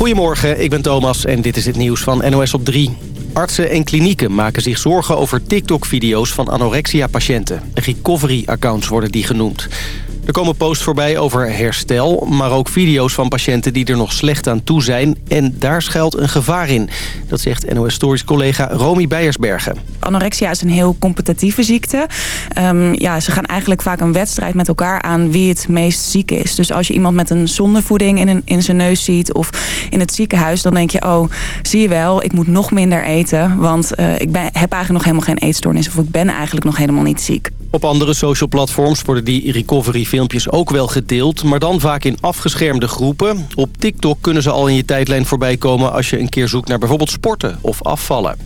Goedemorgen, ik ben Thomas en dit is het nieuws van NOS op 3. Artsen en klinieken maken zich zorgen over TikTok-video's van anorexia-patiënten. Recovery-accounts worden die genoemd. Er komen posts voorbij over herstel, maar ook video's van patiënten die er nog slecht aan toe zijn. En daar schuilt een gevaar in. Dat zegt NOS Stories collega Romy Beiersbergen. Anorexia is een heel competitieve ziekte. Um, ja, ze gaan eigenlijk vaak een wedstrijd met elkaar aan wie het meest ziek is. Dus als je iemand met een zondevoeding in, een, in zijn neus ziet of in het ziekenhuis... dan denk je, oh, zie je wel, ik moet nog minder eten. Want uh, ik ben, heb eigenlijk nog helemaal geen eetstoornis of ik ben eigenlijk nog helemaal niet ziek. Op andere social platforms worden die recovery filmpjes ook wel gedeeld... maar dan vaak in afgeschermde groepen. Op TikTok kunnen ze al in je tijdlijn voorbij komen... als je een keer zoekt naar bijvoorbeeld sporten of afvallen.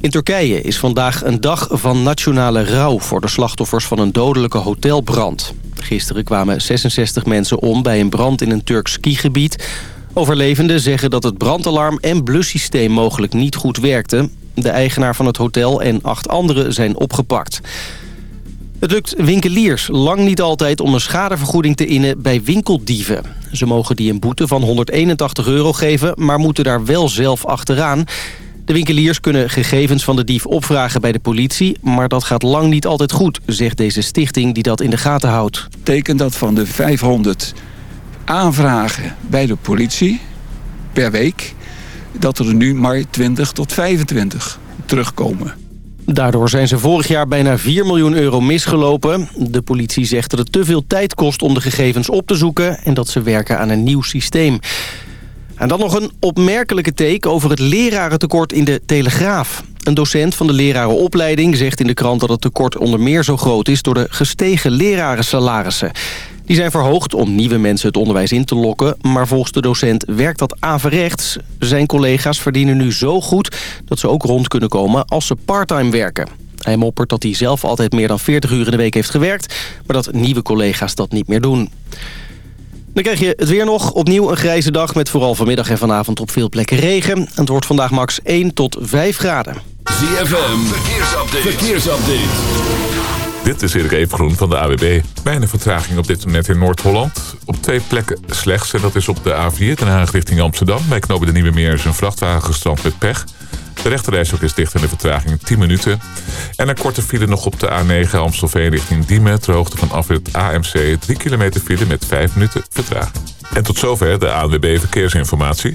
In Turkije is vandaag een dag van nationale rouw... voor de slachtoffers van een dodelijke hotelbrand. Gisteren kwamen 66 mensen om bij een brand in een Turks skigebied. Overlevenden zeggen dat het brandalarm en blussysteem mogelijk niet goed werkten. De eigenaar van het hotel en acht anderen zijn opgepakt. Het lukt winkeliers lang niet altijd om een schadevergoeding te innen bij winkeldieven. Ze mogen die een boete van 181 euro geven, maar moeten daar wel zelf achteraan. De winkeliers kunnen gegevens van de dief opvragen bij de politie... maar dat gaat lang niet altijd goed, zegt deze stichting die dat in de gaten houdt. Betekent dat van de 500 aanvragen bij de politie per week... dat er nu maar 20 tot 25 terugkomen. Daardoor zijn ze vorig jaar bijna 4 miljoen euro misgelopen. De politie zegt dat het te veel tijd kost om de gegevens op te zoeken... en dat ze werken aan een nieuw systeem. En dan nog een opmerkelijke take over het lerarentekort in de Telegraaf. Een docent van de lerarenopleiding zegt in de krant dat het tekort onder meer zo groot is... door de gestegen lerarensalarissen. Die zijn verhoogd om nieuwe mensen het onderwijs in te lokken. Maar volgens de docent werkt dat averechts. Zijn collega's verdienen nu zo goed dat ze ook rond kunnen komen als ze parttime werken. Hij moppert dat hij zelf altijd meer dan 40 uur in de week heeft gewerkt... maar dat nieuwe collega's dat niet meer doen. Dan krijg je het weer nog. Opnieuw een grijze dag met vooral vanmiddag en vanavond op veel plekken regen. Het wordt vandaag max 1 tot 5 graden. ZFM, verkeersupdate. verkeersupdate. Dit is Erik Evengroen van de AWB. Bijna vertraging op dit moment in Noord-Holland. Op twee plekken slechts. En dat is op de A4 Den Haag richting Amsterdam. Bij Knopen de Nieuwe Meer is een vrachtwagen gestrand met pech. De rechterreis ook is dicht en de vertraging 10 minuten. En een korte file nog op de A9 Amstelveen richting Diemen. Ter hoogte van afrit AMC 3 kilometer file met 5 minuten vertraging. En tot zover de ANWB Verkeersinformatie.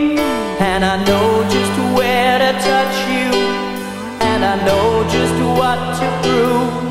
And I know just where to touch you, and I know just what to prove.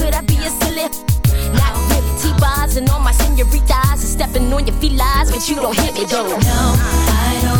could I be a silly? Not with T-bars and all my senoritas and stepping on your feet felines, but you don't hit me though. No, I don't.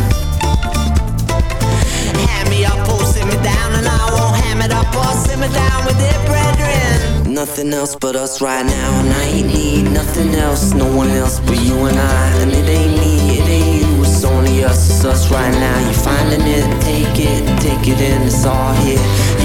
Hand me up or sit me down, and I won't ham it up or sit me down with it, brethren. Nothing else but us right now, and I ain't need nothing else, no one else but you and I. And it ain't me, it ain't you, it's only us, it's us right now. You're finding it, take it, take it in, it's all here.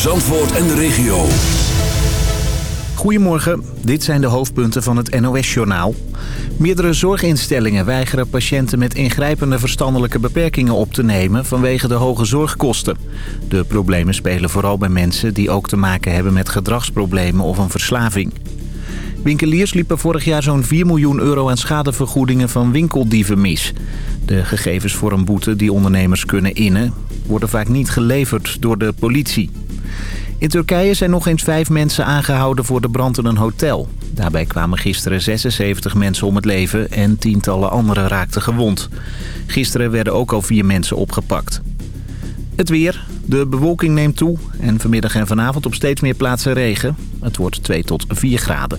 Zandvoort en de regio. Goedemorgen, dit zijn de hoofdpunten van het NOS-journaal. Meerdere zorginstellingen weigeren patiënten met ingrijpende verstandelijke beperkingen op te nemen vanwege de hoge zorgkosten. De problemen spelen vooral bij mensen die ook te maken hebben met gedragsproblemen of een verslaving. Winkeliers liepen vorig jaar zo'n 4 miljoen euro aan schadevergoedingen van winkeldieven mis. De gegevens voor een boete die ondernemers kunnen innen worden vaak niet geleverd door de politie. In Turkije zijn nog eens vijf mensen aangehouden voor de brand in een hotel. Daarbij kwamen gisteren 76 mensen om het leven en tientallen anderen raakten gewond. Gisteren werden ook al vier mensen opgepakt. Het weer. De bewolking neemt toe en vanmiddag en vanavond op steeds meer plaatsen regen. Het wordt 2 tot 4 graden.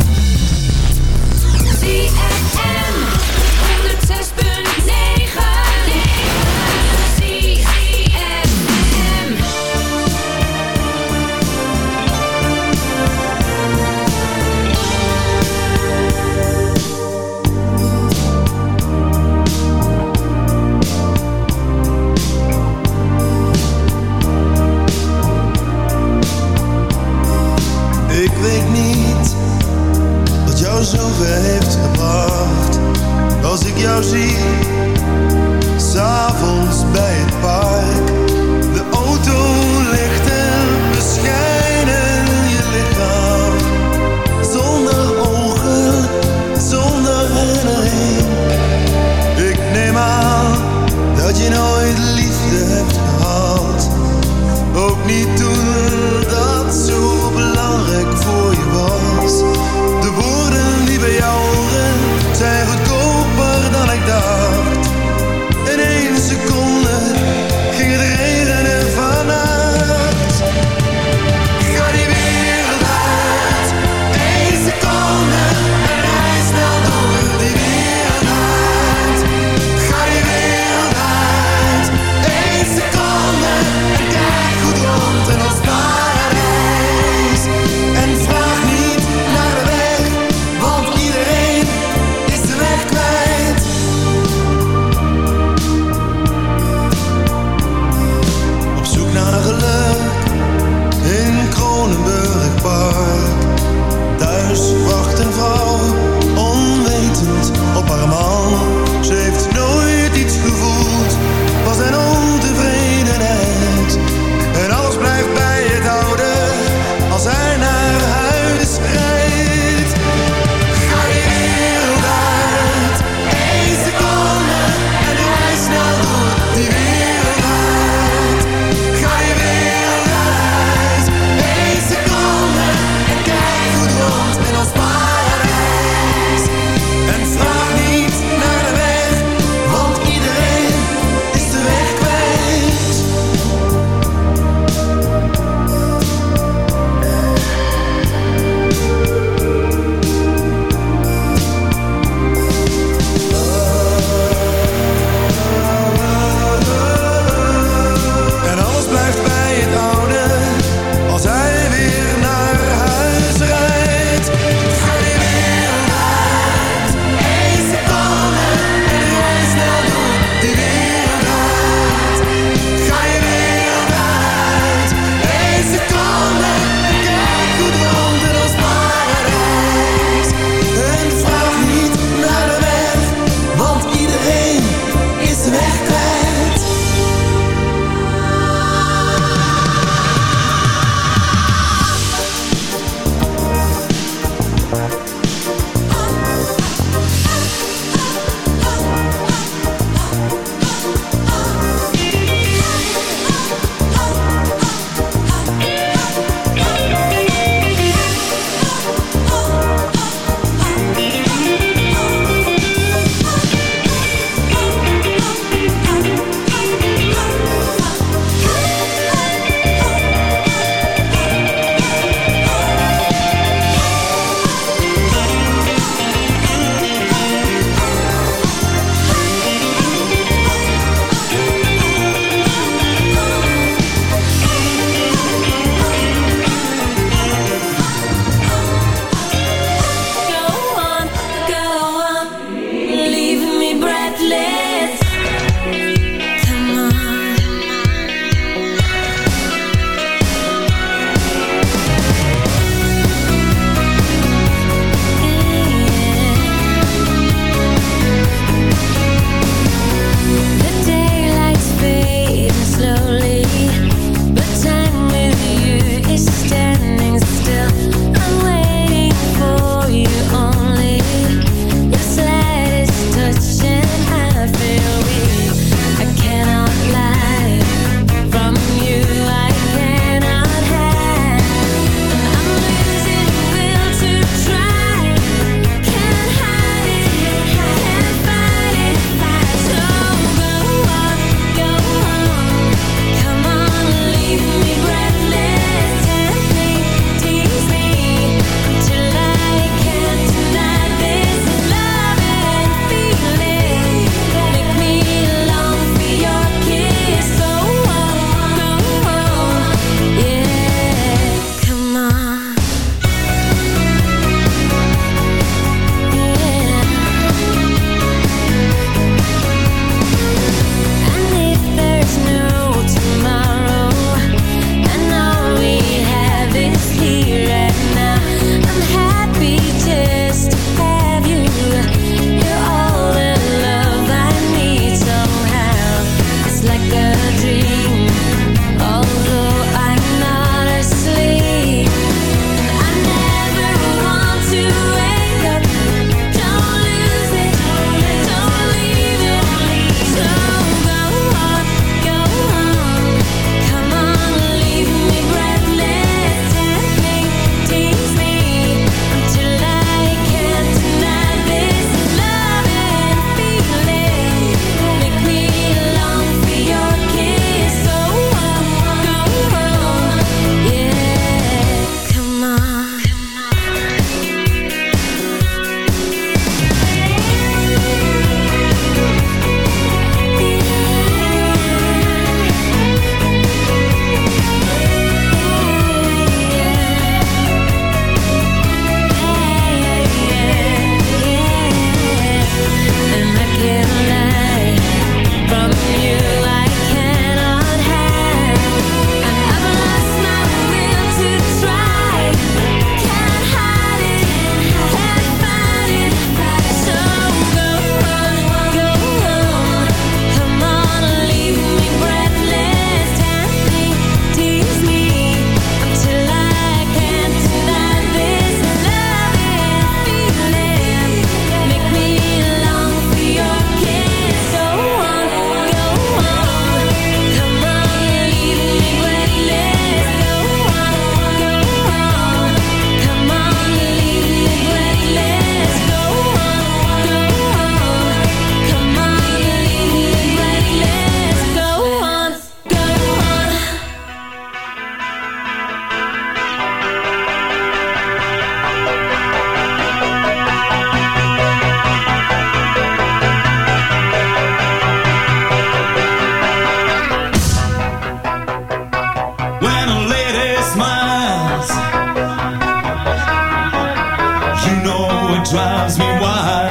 Drives me wild.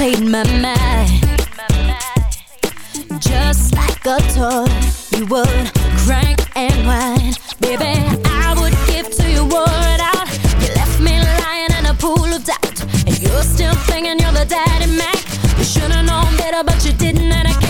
played my mind. Just like a toy You would crank and whine. Baby, I would give to you word out. You left me lying in a pool of doubt. And you're still thinking you're the daddy Mac You should've known better but you didn't and I can't